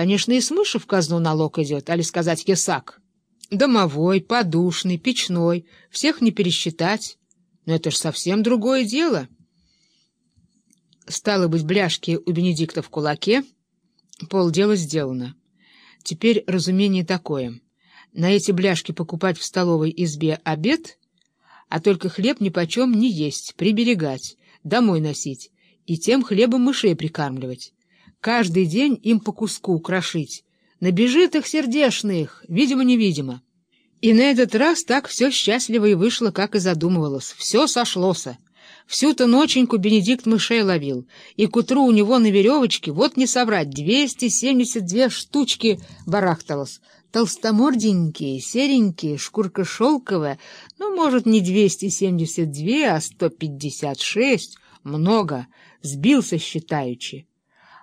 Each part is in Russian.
Конечно, и с мыши в казну налог идет, али сказать ясак. Домовой, подушный, печной, всех не пересчитать. Но это ж совсем другое дело. Стало быть, бляшки у Бенедикта в кулаке, полдела сделано. Теперь разумение такое. На эти бляшки покупать в столовой избе обед, а только хлеб нипочем не есть, приберегать, домой носить и тем хлебом мышей прикармливать. Каждый день им по куску крошить. Набежит их сердешных, видимо-невидимо. И на этот раз так все счастливо и вышло, как и задумывалось. Все сошлося. Всю-то ноченьку Бенедикт мышей ловил, и к утру у него на веревочке, вот не соврать, 272 штучки барахталось. Толстоморденькие, серенькие, шкурка шелковая, ну, может, не 272, а 156, много, сбился считаючи.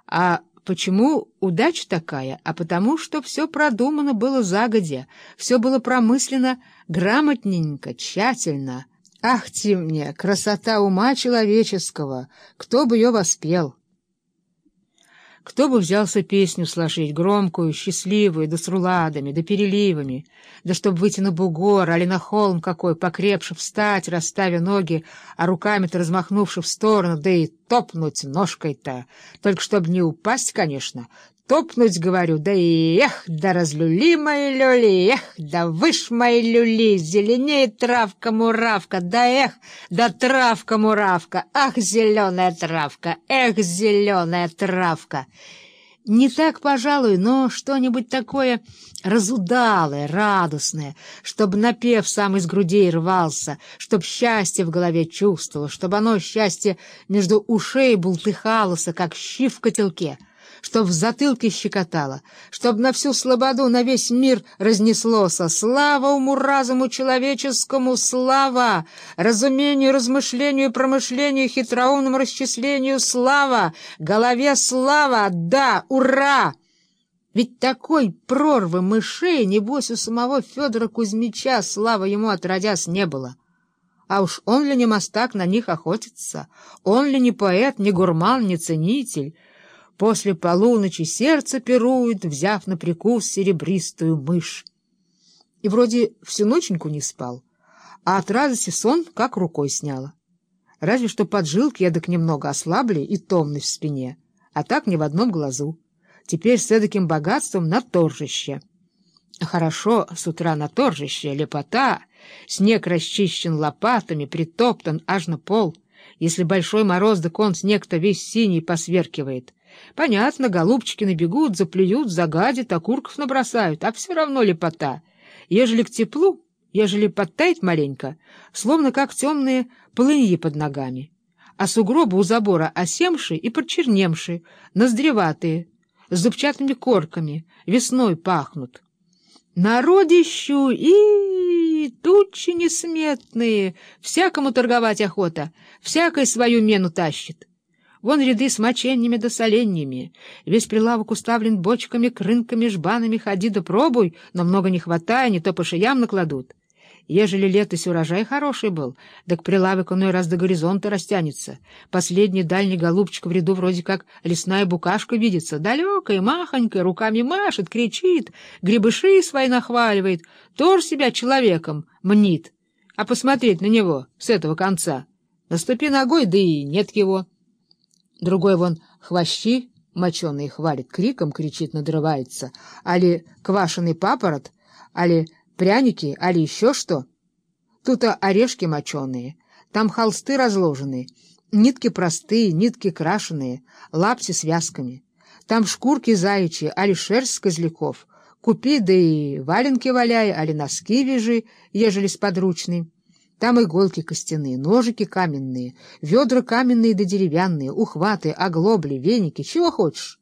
А почему удача такая? А потому что все продумано было загодя, все было промыслено грамотненько, тщательно. Ах ты мне, красота ума человеческого! Кто бы ее воспел? Кто бы взялся песню сложить, громкую, счастливую, да с руладами, да переливами, да чтоб выйти на бугор, али на холм какой, покрепше встать, расставя ноги, а руками-то размахнувши в сторону, да и топнуть ножкой-то, только чтоб не упасть, конечно, топнуть, говорю, да и эх, да разлюли мои люли, эх, да выш мои люли, зеленеет травка-муравка, да эх, да травка-муравка, ах, зеленая травка, эх, зеленая травка. Не так, пожалуй, но что-нибудь такое разудалое, радостное, чтобы напев сам из грудей рвался, чтоб счастье в голове чувствовало, чтобы оно, счастье, между ушей бултыхалось, как щи в котелке — чтоб в затылке щекотало, чтоб на всю слободу, на весь мир разнеслося. Слава уму-разуму человеческому, слава! Разумению, размышлению, промышлению, хитроумному расчислению, слава! Голове слава! Да, ура! Ведь такой прорвы мышей, небось, у самого Федора Кузьмича, слава ему отродясь, не было. А уж он ли не мастак на них охотится? Он ли не поэт, не гурман, не ценитель? После полуночи сердце пирует, взяв на прикус серебристую мышь. И вроде всю ноченьку не спал, а от радости сон как рукой сняло. Разве что поджилки эдак немного ослабли и томность в спине, а так ни в одном глазу. Теперь с эдаким богатством на торжище. Хорошо с утра на торжище, лепота, снег расчищен лопатами, притоптан аж на пол. Если большой мороз, да кон снег-то весь синий посверкивает. Понятно, голубчики набегут, заплюют, загадят, окурков набросают, а все равно лепота. Ежели к теплу, ежели подтает маленько, словно как темные полыньи под ногами. А сугробы у забора осемшие и почернемшие, ноздреватые, с зубчатыми корками, весной пахнут. Народищу и тучи несметные, всякому торговать охота, всякой свою мену тащит. Вон ряды с мочениями да соленьями. Весь прилавок уставлен бочками, крынками, жбанами. Ходи да пробуй, но много не хватая, не то по шеям накладут. Ежели летось урожай хороший был, так прилавок иной раз до горизонта растянется. Последний дальний голубчик в ряду вроде как лесная букашка видится. Далекая, махонькая, руками машет, кричит, грибыши свои нахваливает, тоже себя человеком мнит. А посмотреть на него с этого конца. Наступи ногой, да и нет его. Другой вон хвощи моченые хвалит, криком кричит, надрывается. Али квашеный папорот, али пряники, али еще что. Тут-то орешки моченые, там холсты разложенные, нитки простые, нитки крашеные, лапти с вязками. Там шкурки заячьи, али шерсть с козляков. Купи, да и валенки валяй, али носки вяжи, ежели сподручный. Там иголки костяные, ножики каменные, ведра каменные да деревянные, ухваты, оглобли, веники, чего хочешь.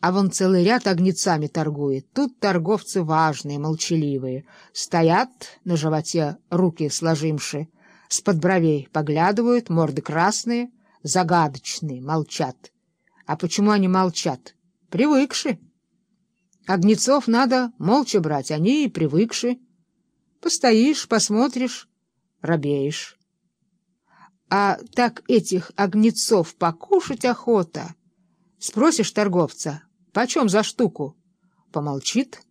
А вон целый ряд огнецами торгует. Тут торговцы важные, молчаливые. Стоят на животе руки сложимши, с под бровей поглядывают, морды красные, загадочные, молчат. А почему они молчат? Привыкши. Огнецов надо молча брать, они и привыкши. Постоишь, посмотришь, робеешь. А так этих огнецов покушать охота. Спросишь торговца, Почем за штуку? Помолчит,